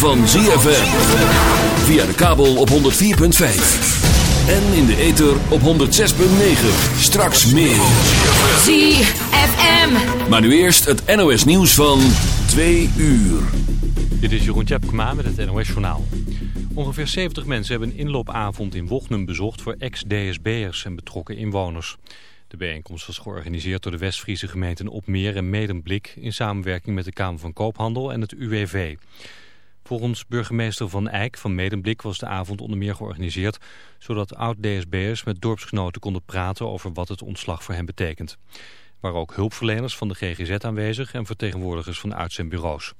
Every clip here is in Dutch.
van ZFM. Via de kabel op 104.5. En in de ether op 106.9. Straks meer. ZFM. Maar nu eerst het NOS nieuws van 2 uur. Dit is Jeroen Tjepkema met het NOS Journaal. Ongeveer 70 mensen hebben een inloopavond in Wochnum bezocht voor ex-DSB'ers en betrokken inwoners. De bijeenkomst was georganiseerd door de Westfriese gemeenten Opmeer en Medemblik in samenwerking met de Kamer van Koophandel en het UWV. Volgens burgemeester Van Eyck van Medemblik was de avond onder meer georganiseerd zodat oud-DSB'ers met dorpsgenoten konden praten over wat het ontslag voor hen betekent. Er waren ook hulpverleners van de GGZ aanwezig en vertegenwoordigers van uitzendbureaus.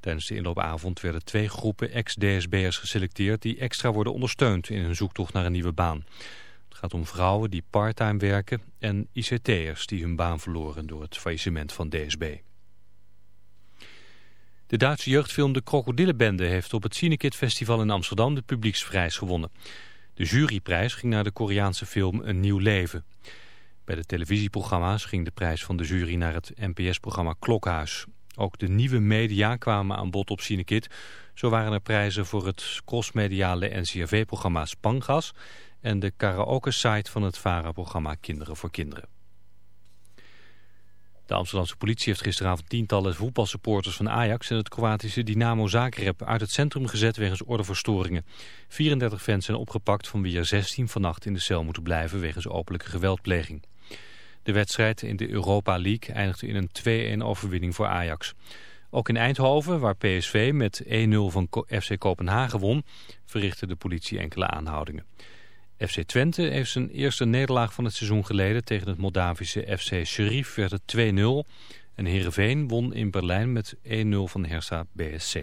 Tijdens de inloopavond werden twee groepen ex-DSB'ers geselecteerd die extra worden ondersteund in hun zoektocht naar een nieuwe baan. Het gaat om vrouwen die parttime werken en ICT'ers die hun baan verloren door het faillissement van DSB. De Duitse jeugdfilm De Krokodillenbende heeft op het Cinekit Festival in Amsterdam de publieksprijs gewonnen. De juryprijs ging naar de Koreaanse film Een Nieuw Leven. Bij de televisieprogramma's ging de prijs van de jury naar het NPS-programma Klokhuis. Ook de nieuwe media kwamen aan bod op Cinekit. Zo waren er prijzen voor het crossmediale NCRV-programma Spangas... en de karaoke-site van het VARA-programma Kinderen voor Kinderen. De Amsterdamse politie heeft gisteravond tientallen voetbalsupporters van Ajax... en het Kroatische Dynamo Zagreb uit het centrum gezet wegens ordeverstoringen. 34 fans zijn opgepakt van wie er 16 vannacht in de cel moeten blijven... wegens openlijke geweldpleging. De wedstrijd in de Europa League eindigde in een 2-1 overwinning voor Ajax. Ook in Eindhoven, waar PSV met 1-0 van FC Kopenhagen won, verrichtte de politie enkele aanhoudingen. FC Twente heeft zijn eerste nederlaag van het seizoen geleden tegen het Moldavische FC Sheriff werd het 2-0. En Heerenveen won in Berlijn met 1-0 van Hersa BSC.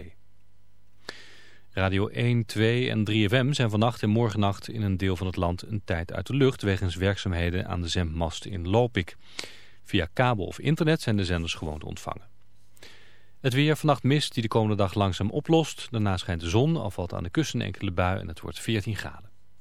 Radio 1, 2 en 3FM zijn vannacht en morgennacht in een deel van het land een tijd uit de lucht wegens werkzaamheden aan de zendmast in Lopik. Via kabel of internet zijn de zenders gewoon te ontvangen. Het weer vannacht mist die de komende dag langzaam oplost. Daarna schijnt de zon, al valt aan de kusten enkele bui en het wordt 14 graden.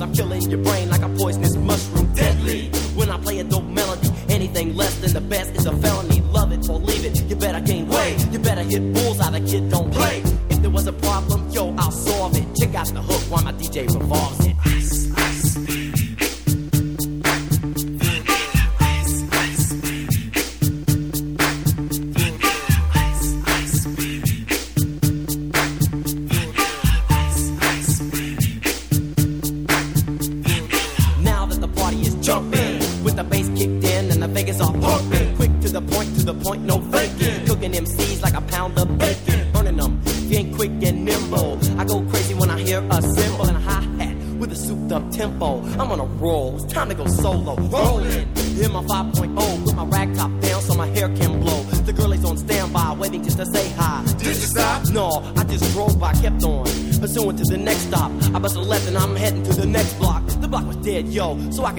I'm killing your brain like a poisonous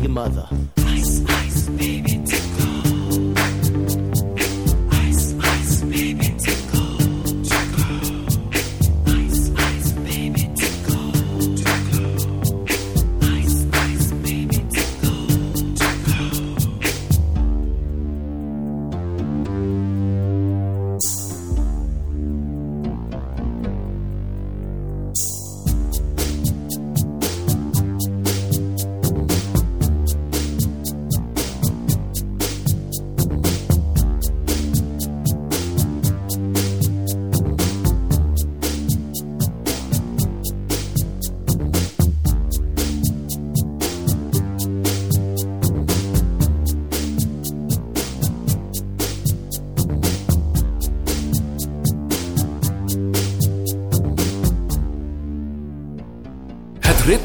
Your mother.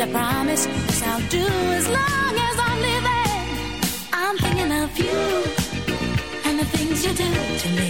And I promise this I'll do as long as I'm living. I'm thinking of you and the things you do to me.